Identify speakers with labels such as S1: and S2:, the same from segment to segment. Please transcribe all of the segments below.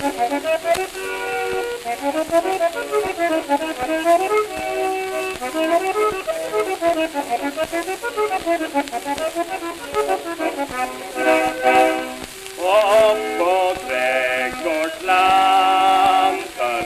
S1: I en gatukärlang har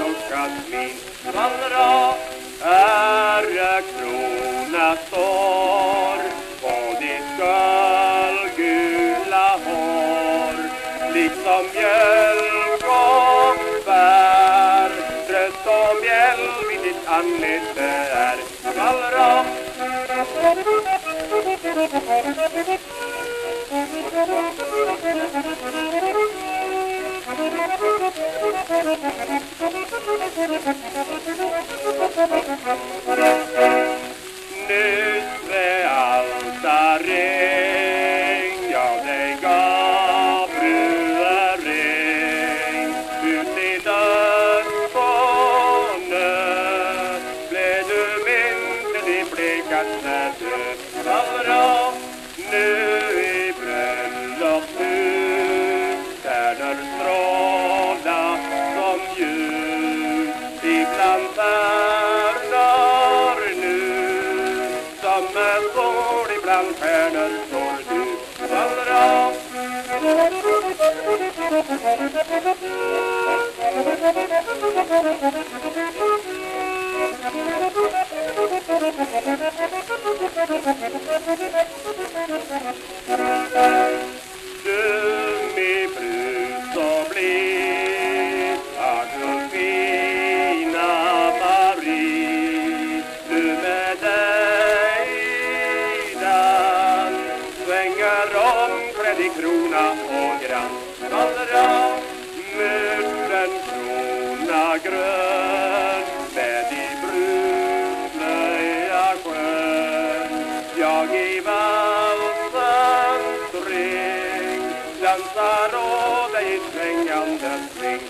S1: din satt skvallra Och på Vandra ära krona står på ditt sköldgula hår liksom mjölk och bär tröst och mjölk vid ditt anlete är Vandra Thank you stråla som ljus. Ibland Där står ibland stjärnor står du allra sjunger omklädd i krona och grann. Glans Allra en krona grön. Med i brudslöja skön. Jag i valsens ring Dansar åt dig i svängande sving